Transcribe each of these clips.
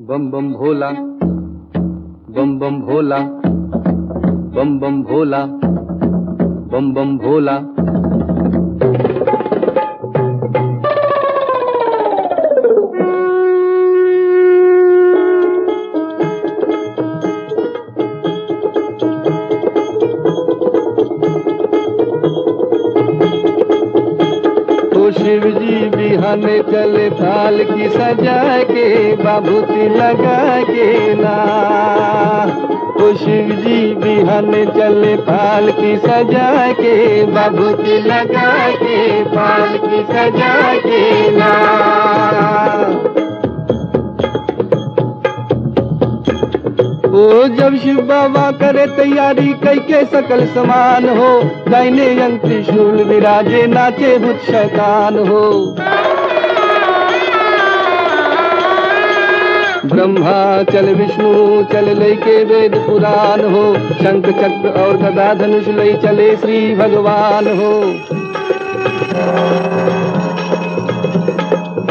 बम बम भोला बम बम भोला बम बम भोला बम बम भोला। शिव जी बिहन चले थाल की सजा के बाबूती लगा के ना तो शिव जी बिहन चले थाल की सजा के बाबूती लगा के, पाल की सजा के ना ओ जब शिव बाबा करे तैयारी कई के सकल समान हो दाहिने अंग त्रिशूल विराजे, नाचे भूत शैतान हो। ब्रह्मा, चल विष्णु, चल लई के वेद पुराण हो, शंख, चक्र और गदा धनुष लई चले श्री भगवान हो।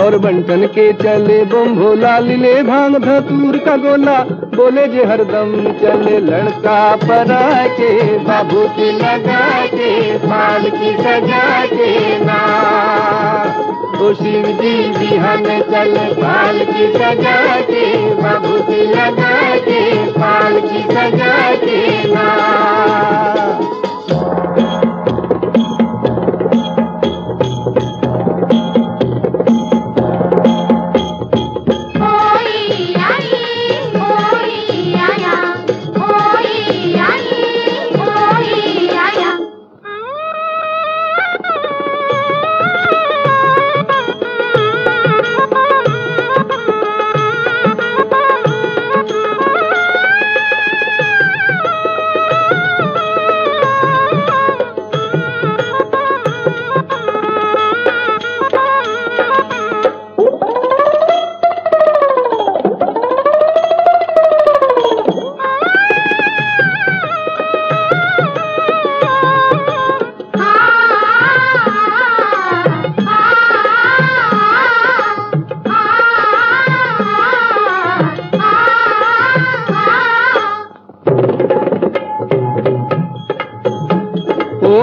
और बंटन के चले बम भोला लीले भाँग धतूर का गोला। बोले जे हरदम चले लड़का परा के बाबू की लगा के फाल की सजा के ना। ओ शिव जी बिहान चल फाल की सजा के बाबू की लगा के फाल की सजा के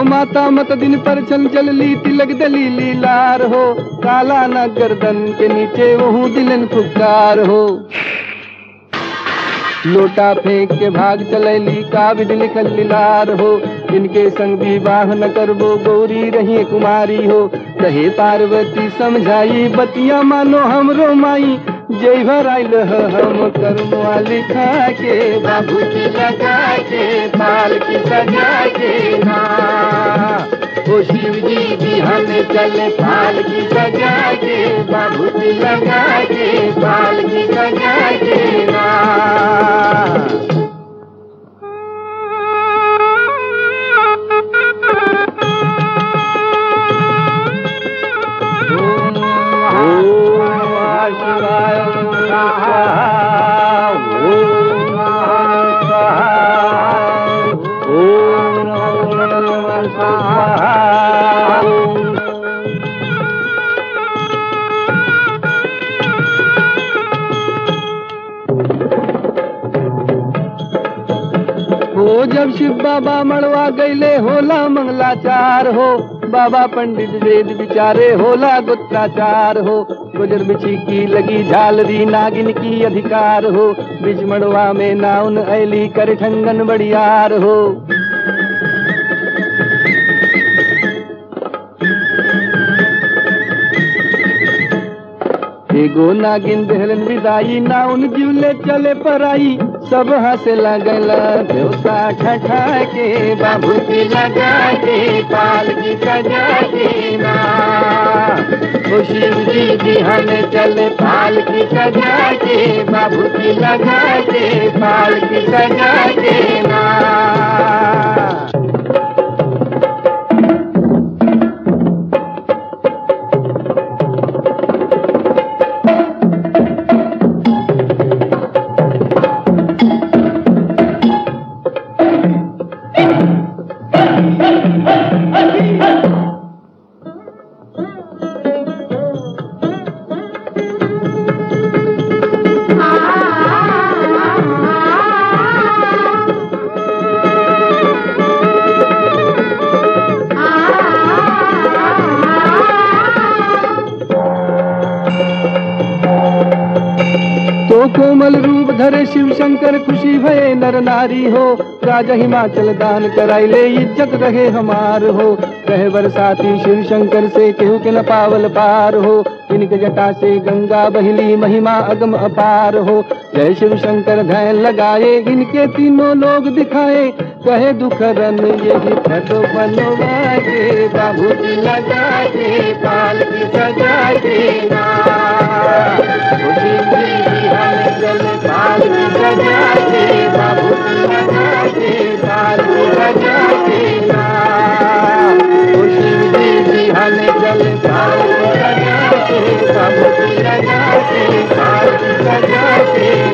माता मत दिन पर चल चल ली तिलक दलीली लार हो। काला न गर्दन के नीचे वहू दिलन फुकार हो। लोटा फेंक के भाग चलैली, काबिज लिखल लीलार हो। इनके संग विवाह न करबो, गौरी रही कुमारी हो। कहे पार्वती, समझाई, बतिया मानो हमरो माई जय भर आइल ह हम कर्मवा लिखा के बाबू की लगा के पाल की सजा के ना ओ शिव जी बिहान चले पाल की सजा के, बाबू की लगा के पाल की सजा के ना जब शिव बाबा मड़वा गईले, होला मंगलाचार हो। बाबा पंडित वेद विचारे, होला गुत्ताचार हो। गुजर बिछी की लगी झालरी, नागिन की अधिकार हो। बिच मड़वा में नाउन, ऐली कर ठंगन बड़ियार हो। एगो नागिन दहलन विदाई, नाउन जीवले चले पराई। सब हंस लगला, देवता ठठा के बाबू की लगा के पाल की सजा देना खुशी शिव जी हम चल पाल की सजा के बाबू की लगा के पाल की सजा के कोमल रूप धरे शिव शंकर, खुशी भये नर नारी हो। राजा हिमाचल दान कराइले इज़्ज़त रहे हमार हो। कहे बरसाती शिव शंकर से केहू के न पावल पार हो। इनके जटा से गंगा बहली महिमा अगम अपार हो। जय शिव शंकर ध्यान लगाए, इनके तीनों लोग दिखाए। कहे दुख रन यही फटो बनवा के बाबू लगा के पाल Brasil.